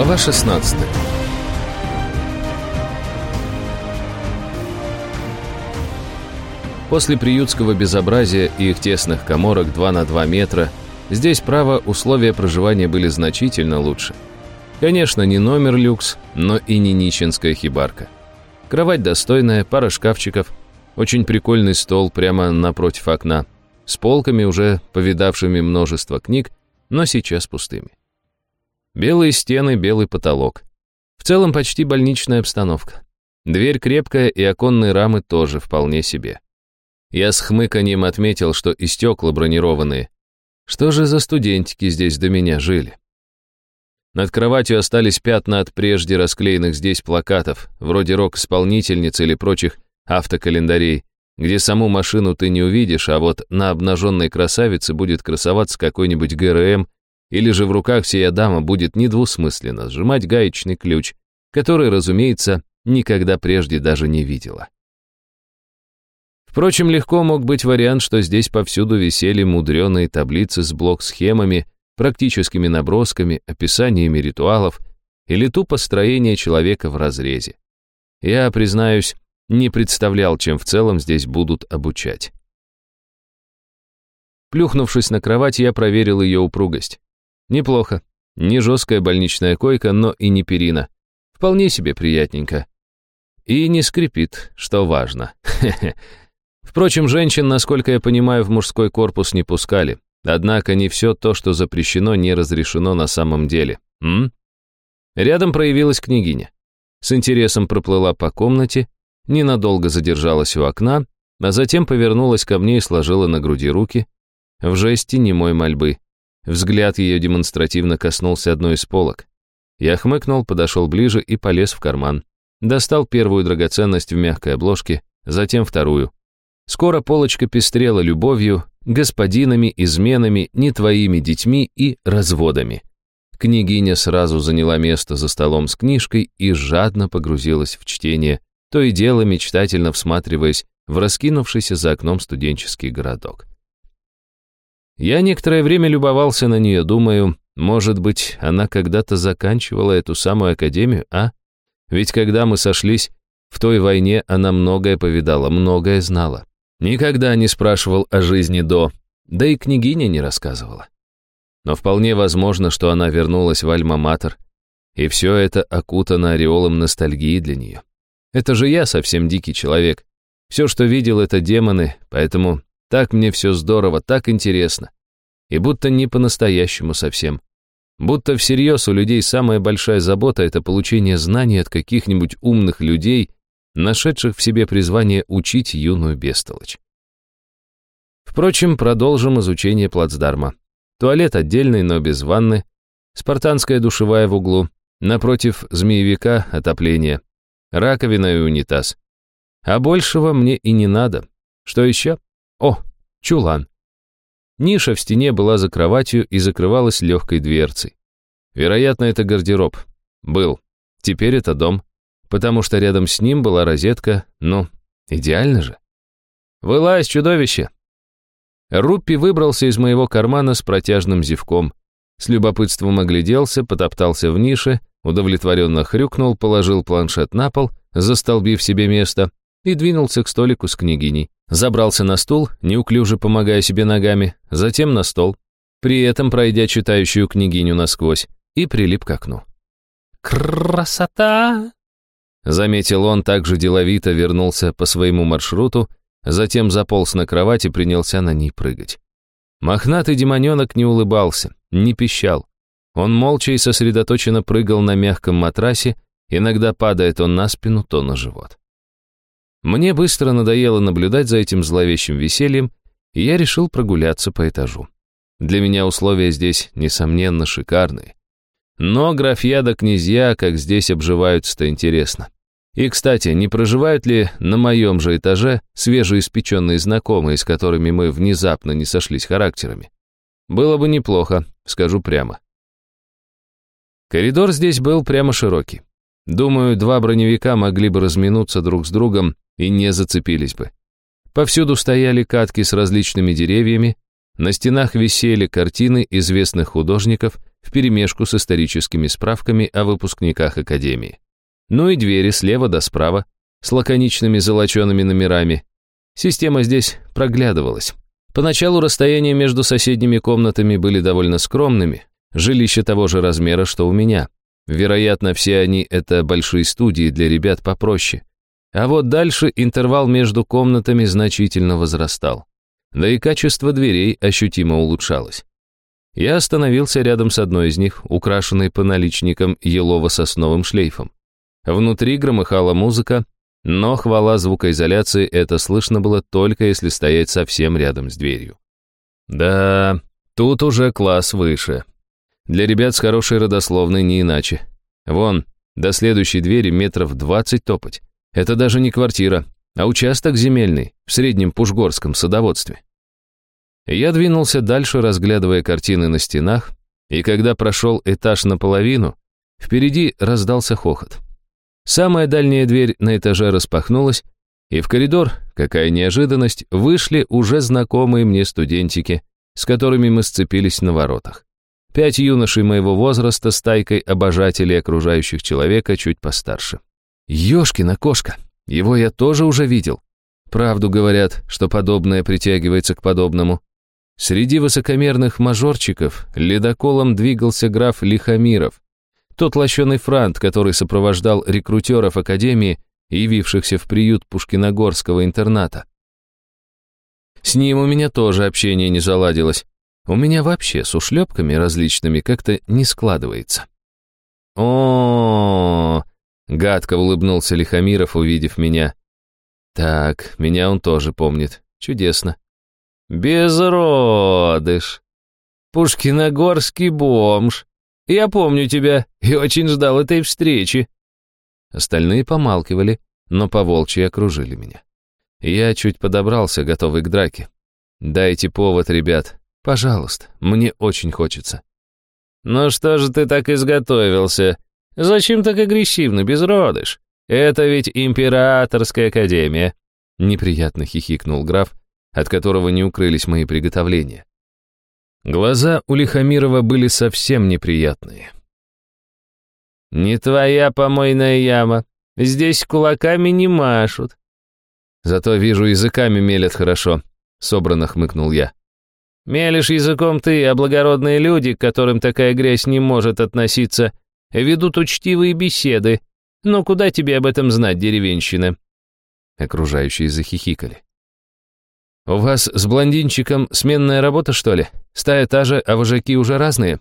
Глава 16 После приютского безобразия и их тесных коморок 2 на 2 метра, здесь, право, условия проживания были значительно лучше. Конечно, не номер люкс, но и не нищенская хибарка. Кровать достойная, пара шкафчиков, очень прикольный стол прямо напротив окна, с полками, уже повидавшими множество книг, но сейчас пустыми. Белые стены, белый потолок. В целом почти больничная обстановка. Дверь крепкая и оконные рамы тоже вполне себе. Я с хмыканием отметил, что и стекла бронированные. Что же за студентики здесь до меня жили? Над кроватью остались пятна от прежде расклеенных здесь плакатов, вроде рок-исполнительниц или прочих автокалендарей, где саму машину ты не увидишь, а вот на обнаженной красавице будет красоваться какой-нибудь ГРМ, или же в руках сия дама будет недвусмысленно сжимать гаечный ключ, который, разумеется, никогда прежде даже не видела. Впрочем, легко мог быть вариант, что здесь повсюду висели мудреные таблицы с блок-схемами, практическими набросками, описаниями ритуалов или тупо строение человека в разрезе. Я, признаюсь, не представлял, чем в целом здесь будут обучать. Плюхнувшись на кровать, я проверил ее упругость. Неплохо. Не жесткая больничная койка, но и не перина. Вполне себе приятненько. И не скрипит, что важно. Впрочем, женщин, насколько я понимаю, в мужской корпус не пускали. Однако не все то, что запрещено, не разрешено на самом деле. М? Рядом проявилась княгиня. С интересом проплыла по комнате, ненадолго задержалась у окна, а затем повернулась ко мне и сложила на груди руки в жесте немой мольбы. Взгляд ее демонстративно коснулся одной из полок. Я хмыкнул, подошел ближе и полез в карман. Достал первую драгоценность в мягкой обложке, затем вторую. Скоро полочка пестрела любовью, господинами, изменами, не твоими детьми и разводами. Княгиня сразу заняла место за столом с книжкой и жадно погрузилась в чтение, то и дело мечтательно всматриваясь в раскинувшийся за окном студенческий городок. Я некоторое время любовался на нее, думаю, может быть, она когда-то заканчивала эту самую академию, а? Ведь когда мы сошлись, в той войне она многое повидала, многое знала. Никогда не спрашивал о жизни до, да и княгиня не рассказывала. Но вполне возможно, что она вернулась в Альма-Матер, и все это окутано ореолом ностальгии для нее. Это же я совсем дикий человек. Все, что видел, это демоны, поэтому так мне все здорово, так интересно. И будто не по-настоящему совсем. Будто всерьез у людей самая большая забота — это получение знаний от каких-нибудь умных людей нашедших в себе призвание учить юную бестолочь. Впрочем, продолжим изучение плацдарма. Туалет отдельный, но без ванны, спартанская душевая в углу, напротив змеевика отопление, раковина и унитаз. А большего мне и не надо. Что еще? О, чулан. Ниша в стене была за кроватью и закрывалась легкой дверцей. Вероятно, это гардероб. Был. Теперь это дом потому что рядом с ним была розетка, ну, идеально же. «Вылазь, чудовище!» Руппи выбрался из моего кармана с протяжным зевком, с любопытством огляделся, потоптался в нише, удовлетворенно хрюкнул, положил планшет на пол, застолбив себе место, и двинулся к столику с княгиней. Забрался на стул, неуклюже помогая себе ногами, затем на стол, при этом пройдя читающую княгиню насквозь, и прилип к окну. «Красота!» Заметил он, также деловито вернулся по своему маршруту, затем заполз на кровать и принялся на ней прыгать. Мохнатый демоненок не улыбался, не пищал. Он молча и сосредоточенно прыгал на мягком матрасе, иногда падает он на спину, то на живот. Мне быстро надоело наблюдать за этим зловещим весельем, и я решил прогуляться по этажу. Для меня условия здесь, несомненно, шикарные. Но графья да князья, как здесь обживаются-то интересно. И, кстати, не проживают ли на моем же этаже свежеиспеченные знакомые, с которыми мы внезапно не сошлись характерами? Было бы неплохо, скажу прямо. Коридор здесь был прямо широкий. Думаю, два броневика могли бы разминуться друг с другом и не зацепились бы. Повсюду стояли катки с различными деревьями, на стенах висели картины известных художников, вперемешку с историческими справками о выпускниках Академии. Ну и двери слева до справа, с лаконичными золочеными номерами. Система здесь проглядывалась. Поначалу расстояния между соседними комнатами были довольно скромными, жилище того же размера, что у меня. Вероятно, все они — это большие студии для ребят попроще. А вот дальше интервал между комнатами значительно возрастал. Да и качество дверей ощутимо улучшалось. Я остановился рядом с одной из них, украшенной по наличникам елово-сосновым шлейфом. Внутри громыхала музыка, но хвала звукоизоляции это слышно было только если стоять совсем рядом с дверью. Да, тут уже класс выше. Для ребят с хорошей родословной не иначе. Вон, до следующей двери метров двадцать топать. Это даже не квартира, а участок земельный в среднем пушгорском садоводстве. Я двинулся дальше, разглядывая картины на стенах, и когда прошел этаж наполовину, впереди раздался хохот. Самая дальняя дверь на этаже распахнулась, и в коридор, какая неожиданность, вышли уже знакомые мне студентики, с которыми мы сцепились на воротах. Пять юношей моего возраста с тайкой обожателей окружающих человека чуть постарше. Ёшкина кошка, его я тоже уже видел. Правду говорят, что подобное притягивается к подобному. Среди высокомерных мажорчиков ледоколом двигался граф Лихомиров, тот лощеный франт, который сопровождал рекрутеров Академии, явившихся в приют Пушкиногорского интерната. С ним у меня тоже общение не заладилось. У меня вообще с ушлепками различными как-то не складывается. О, гадко улыбнулся Лихомиров, увидев меня. Так, меня он тоже помнит. Чудесно. Безродыш. Пушкиногорский бомж. Я помню тебя и очень ждал этой встречи». Остальные помалкивали, но поволчьи окружили меня. Я чуть подобрался, готовый к драке. «Дайте повод, ребят. Пожалуйста, мне очень хочется». «Ну что же ты так изготовился? Зачем так агрессивно, безродыш? Это ведь императорская академия». Неприятно хихикнул граф, от которого не укрылись мои приготовления. Глаза у Лихомирова были совсем неприятные. «Не твоя помойная яма. Здесь кулаками не машут». «Зато вижу, языками мелят хорошо», — собрано хмыкнул я. «Мелешь языком ты, а благородные люди, к которым такая грязь не может относиться, ведут учтивые беседы. Но куда тебе об этом знать, деревенщина?» Окружающие захихикали. «У вас с блондинчиком сменная работа, что ли? Стая та же, а вожаки уже разные?»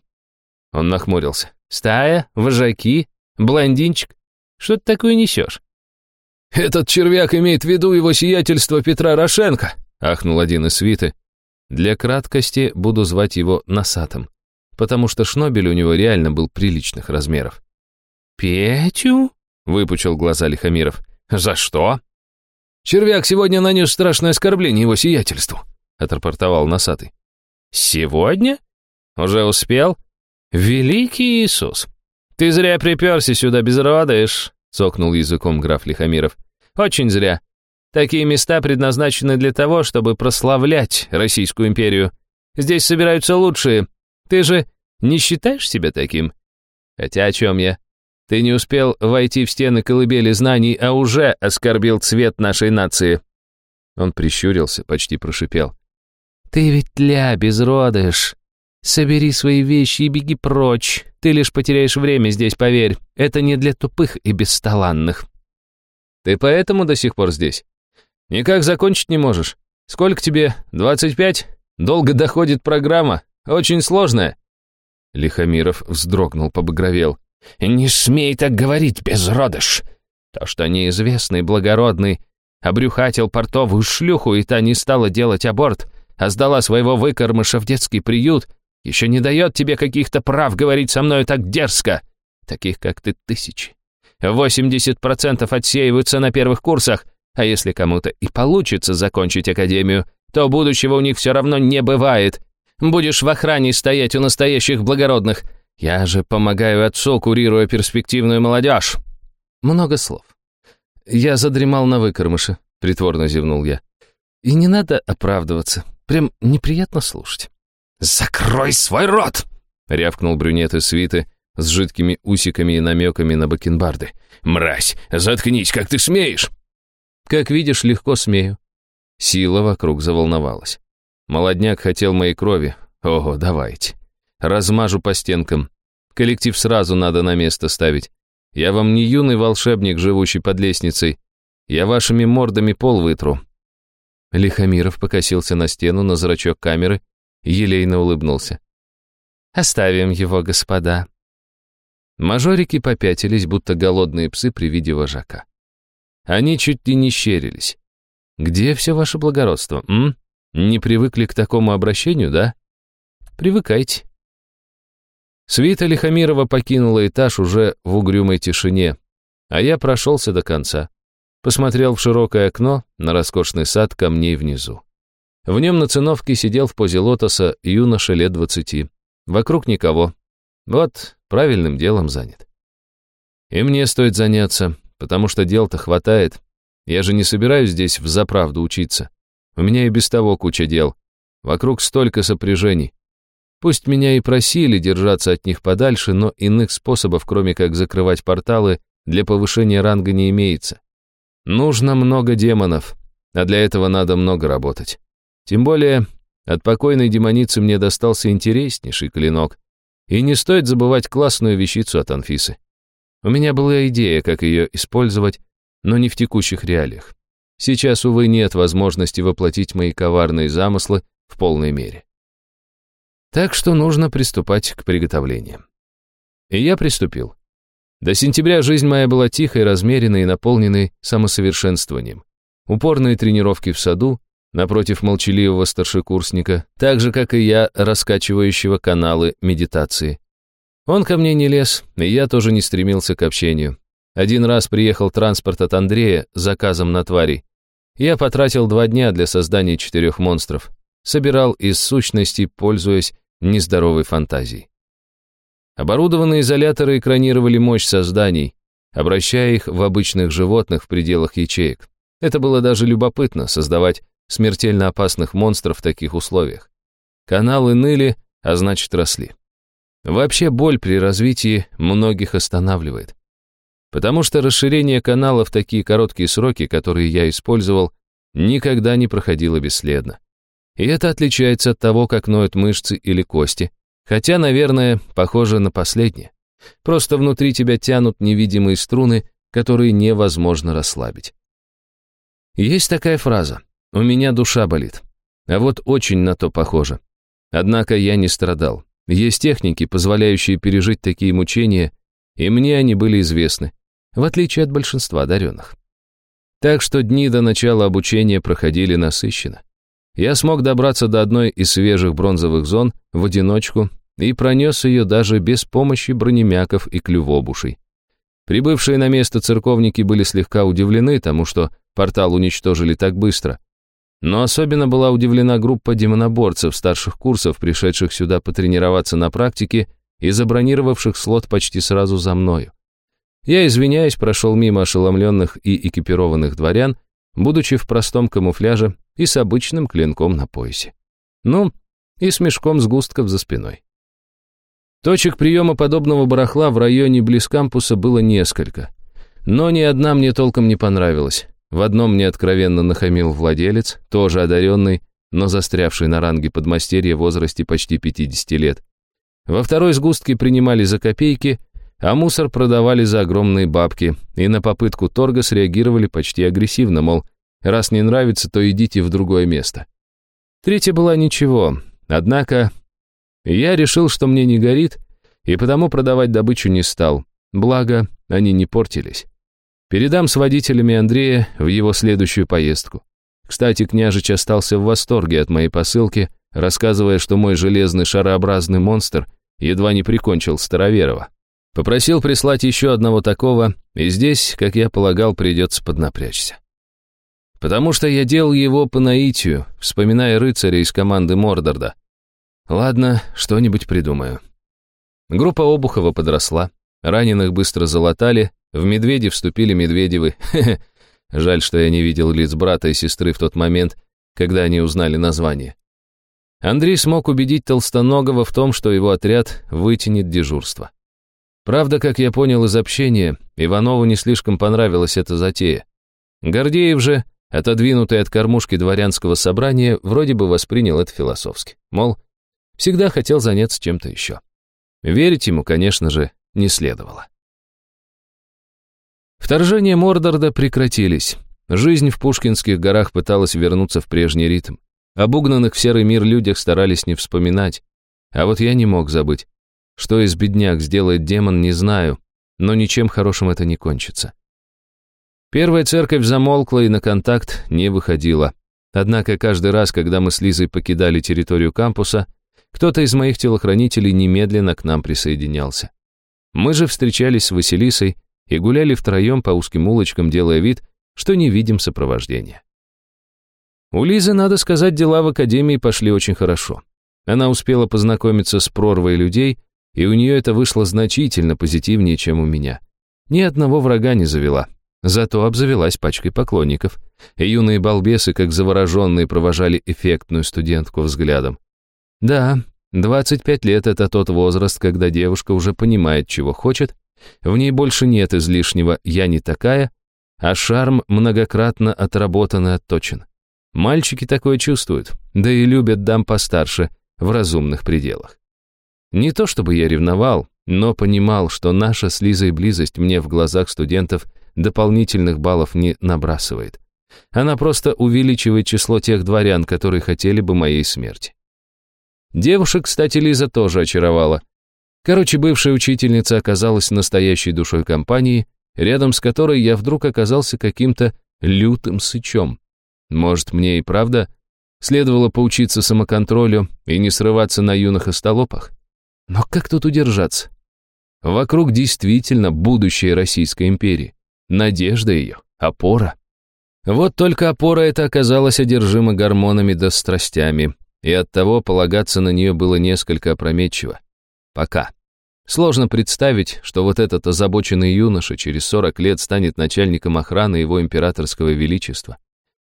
Он нахмурился. «Стая? Вожаки? Блондинчик? Что ты такое несешь?» «Этот червяк имеет в виду его сиятельство Петра Рошенко», ахнул один из свиты. Для краткости буду звать его Носатым, потому что шнобель у него реально был приличных размеров. «Петю?» — выпучил глаза Лихомиров. «За что?» «Червяк сегодня нанес страшное оскорбление его сиятельству», — отрапортовал носатый. «Сегодня? Уже успел? Великий Иисус! Ты зря приперся сюда, безродыш», — цокнул языком граф Лихомиров. «Очень зря. Такие места предназначены для того, чтобы прославлять Российскую империю. Здесь собираются лучшие. Ты же не считаешь себя таким? Хотя о чем я? Ты не успел войти в стены колыбели знаний, а уже оскорбил цвет нашей нации». Он прищурился, почти прошипел. «Ты ведь ля, безродыш. Собери свои вещи и беги прочь. Ты лишь потеряешь время здесь, поверь. Это не для тупых и бесталанных». «Ты поэтому до сих пор здесь? Никак закончить не можешь? Сколько тебе? Двадцать пять? Долго доходит программа? Очень сложная?» Лихомиров вздрогнул, побагровел. «Не смей так говорить, безродыш! То, что неизвестный благородный обрюхатил портовую шлюху, и та не стала делать аборт, а сдала своего выкормыша в детский приют, еще не дает тебе каких-то прав говорить со мной так дерзко. Таких, как ты, тысячи. 80% отсеиваются на первых курсах, а если кому-то и получится закончить академию, то будущего у них все равно не бывает. Будешь в охране стоять у настоящих благородных, я же помогаю отцу, курируя перспективную молодежь. Много слов. Я задремал на выкормыше, притворно зевнул я. И не надо оправдываться. Прям неприятно слушать. «Закрой свой рот!» рявкнул брюнет из свиты с жидкими усиками и намеками на бакенбарды. «Мразь, заткнись, как ты смеешь!» «Как видишь, легко смею». Сила вокруг заволновалась. Молодняк хотел моей крови. Ого, давайте. Размажу по стенкам. Коллектив сразу надо на место ставить. Я вам не юный волшебник, живущий под лестницей. Я вашими мордами пол вытру». Лихомиров покосился на стену, на зрачок камеры, елейно улыбнулся. «Оставим его, господа». Мажорики попятились, будто голодные псы при виде вожака. Они чуть ли не щерились. «Где все ваше благородство, м? Не привыкли к такому обращению, да? Привыкайте». Свита Лихомирова покинула этаж уже в угрюмой тишине, а я прошелся до конца. Посмотрел в широкое окно на роскошный сад камней внизу. В нем на циновке сидел в позе лотоса юноша лет двадцати. Вокруг никого. Вот, правильным делом занят. И мне стоит заняться, потому что дел-то хватает. Я же не собираюсь здесь в заправду учиться. У меня и без того куча дел. Вокруг столько сопряжений. Пусть меня и просили держаться от них подальше, но иных способов, кроме как закрывать порталы, для повышения ранга не имеется. Нужно много демонов, а для этого надо много работать. Тем более, от покойной демоницы мне достался интереснейший клинок. И не стоит забывать классную вещицу от Анфисы. У меня была идея, как ее использовать, но не в текущих реалиях. Сейчас, увы, нет возможности воплотить мои коварные замыслы в полной мере. Так что нужно приступать к приготовлениям. И я приступил. До сентября жизнь моя была тихой, размеренной и наполненной самосовершенствованием. Упорные тренировки в саду, напротив молчаливого старшекурсника, так же, как и я, раскачивающего каналы медитации. Он ко мне не лез, и я тоже не стремился к общению. Один раз приехал транспорт от Андрея с заказом на тварей. Я потратил два дня для создания четырех монстров собирал из сущностей, пользуясь нездоровой фантазией. Оборудованные изоляторы экранировали мощь созданий, обращая их в обычных животных в пределах ячеек. Это было даже любопытно, создавать смертельно опасных монстров в таких условиях. Каналы ныли, а значит росли. Вообще боль при развитии многих останавливает. Потому что расширение канала в такие короткие сроки, которые я использовал, никогда не проходило бесследно. И это отличается от того, как ноют мышцы или кости. Хотя, наверное, похоже на последнее. Просто внутри тебя тянут невидимые струны, которые невозможно расслабить. Есть такая фраза «У меня душа болит». А вот очень на то похоже. Однако я не страдал. Есть техники, позволяющие пережить такие мучения, и мне они были известны, в отличие от большинства одаренных. Так что дни до начала обучения проходили насыщенно. Я смог добраться до одной из свежих бронзовых зон в одиночку и пронес ее даже без помощи бронемяков и клювобушей. Прибывшие на место церковники были слегка удивлены тому, что портал уничтожили так быстро. Но особенно была удивлена группа демоноборцев старших курсов, пришедших сюда потренироваться на практике и забронировавших слот почти сразу за мною. Я, извиняюсь, прошел мимо ошеломленных и экипированных дворян, будучи в простом камуфляже и с обычным клинком на поясе. Ну, и с мешком сгустков за спиной. Точек приема подобного барахла в районе близ кампуса было несколько. Но ни одна мне толком не понравилась. В одном мне откровенно нахамил владелец, тоже одаренный, но застрявший на ранге подмастерья в возрасте почти 50 лет. Во второй сгустке принимали за копейки, а мусор продавали за огромные бабки, и на попытку торга среагировали почти агрессивно, мол, Раз не нравится, то идите в другое место. Третья была ничего, однако я решил, что мне не горит, и потому продавать добычу не стал. Благо, они не портились. Передам с водителями Андрея в его следующую поездку. Кстати, княжич остался в восторге от моей посылки, рассказывая, что мой железный шарообразный монстр едва не прикончил Староверова. Попросил прислать еще одного такого, и здесь, как я полагал, придется поднапрячься. Потому что я делал его по наитию, вспоминая рыцаря из команды Мордорда. Ладно, что-нибудь придумаю. Группа Обухова подросла, раненых быстро залатали, в медведи вступили Медведевы. Жаль, что я не видел лиц брата и сестры в тот момент, когда они узнали название. Андрей смог убедить Толстоногова в том, что его отряд вытянет дежурство. Правда, как я понял из общения, Иванову не слишком понравилась эта затея. Гордеев же, отодвинутый от кормушки дворянского собрания, вроде бы воспринял это философски. Мол, всегда хотел заняться чем-то еще. Верить ему, конечно же, не следовало. Вторжения Мордорда прекратились. Жизнь в Пушкинских горах пыталась вернуться в прежний ритм. Об угнанных в серый мир людях старались не вспоминать. А вот я не мог забыть. Что из бедняк сделает демон, не знаю, но ничем хорошим это не кончится. Первая церковь замолкла и на контакт не выходила. Однако каждый раз, когда мы с Лизой покидали территорию кампуса, кто-то из моих телохранителей немедленно к нам присоединялся. Мы же встречались с Василисой и гуляли втроем по узким улочкам, делая вид, что не видим сопровождения. У Лизы, надо сказать, дела в академии пошли очень хорошо. Она успела познакомиться с прорвой людей, и у нее это вышло значительно позитивнее, чем у меня. Ни одного врага не завела, зато обзавелась пачкой поклонников, и юные балбесы, как завороженные, провожали эффектную студентку взглядом. Да, 25 лет — это тот возраст, когда девушка уже понимает, чего хочет, в ней больше нет излишнего «я не такая», а шарм многократно отработан и отточен. Мальчики такое чувствуют, да и любят дам постарше, в разумных пределах. Не то чтобы я ревновал, но понимал, что наша с Лизой близость мне в глазах студентов дополнительных баллов не набрасывает. Она просто увеличивает число тех дворян, которые хотели бы моей смерти. Девушек, кстати, Лиза тоже очаровала. Короче, бывшая учительница оказалась настоящей душой компании, рядом с которой я вдруг оказался каким-то лютым сычом. Может, мне и правда следовало поучиться самоконтролю и не срываться на юных остолопах? Но как тут удержаться? Вокруг действительно будущее Российской империи. Надежда ее, опора. Вот только опора эта оказалась одержима гормонами да страстями, и оттого полагаться на нее было несколько опрометчиво. Пока. Сложно представить, что вот этот озабоченный юноша через 40 лет станет начальником охраны его императорского величества.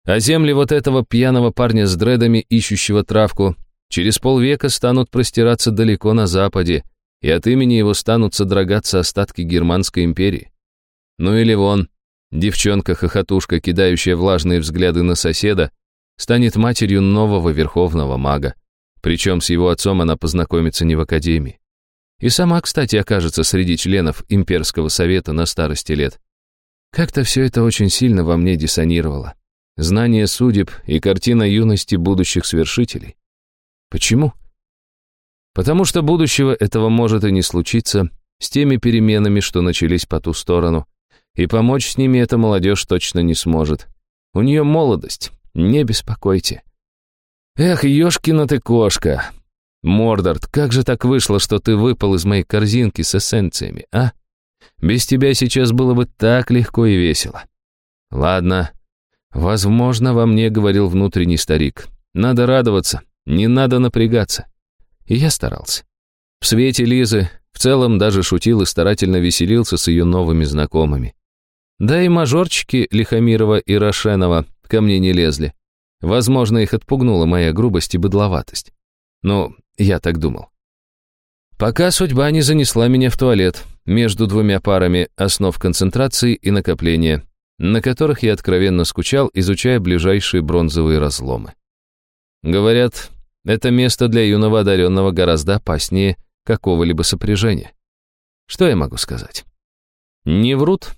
А земли вот этого пьяного парня с дредами, ищущего травку, через полвека станут простираться далеко на западе, и от имени его станут содрогаться остатки Германской империи. Ну или вон, девчонка-хохотушка, кидающая влажные взгляды на соседа, станет матерью нового верховного мага. Причем с его отцом она познакомится не в академии. И сама, кстати, окажется среди членов имперского совета на старости лет. Как-то все это очень сильно во мне диссонировало. Знание судеб и картина юности будущих свершителей. Почему? Потому что будущего этого может и не случиться с теми переменами, что начались по ту сторону, и помочь с ними эта молодежь точно не сможет. У нее молодость, не беспокойте. Эх, ёшкина ты кошка, Мордорт, как же так вышло, что ты выпал из моей корзинки с эссенциями, а? Без тебя сейчас было бы так легко и весело. Ладно, возможно, во мне говорил внутренний старик. Надо радоваться, не надо напрягаться. И я старался. В свете Лизы в целом даже шутил и старательно веселился с ее новыми знакомыми. Да и мажорчики Лихомирова и Рошенова ко мне не лезли. Возможно, их отпугнула моя грубость и быдловатость. Ну, я так думал. Пока судьба не занесла меня в туалет между двумя парами основ концентрации и накопления, на которых я откровенно скучал, изучая ближайшие бронзовые разломы. Говорят, это место для юного одаренного гораздо опаснее какого-либо сопряжения. Что я могу сказать? Не врут,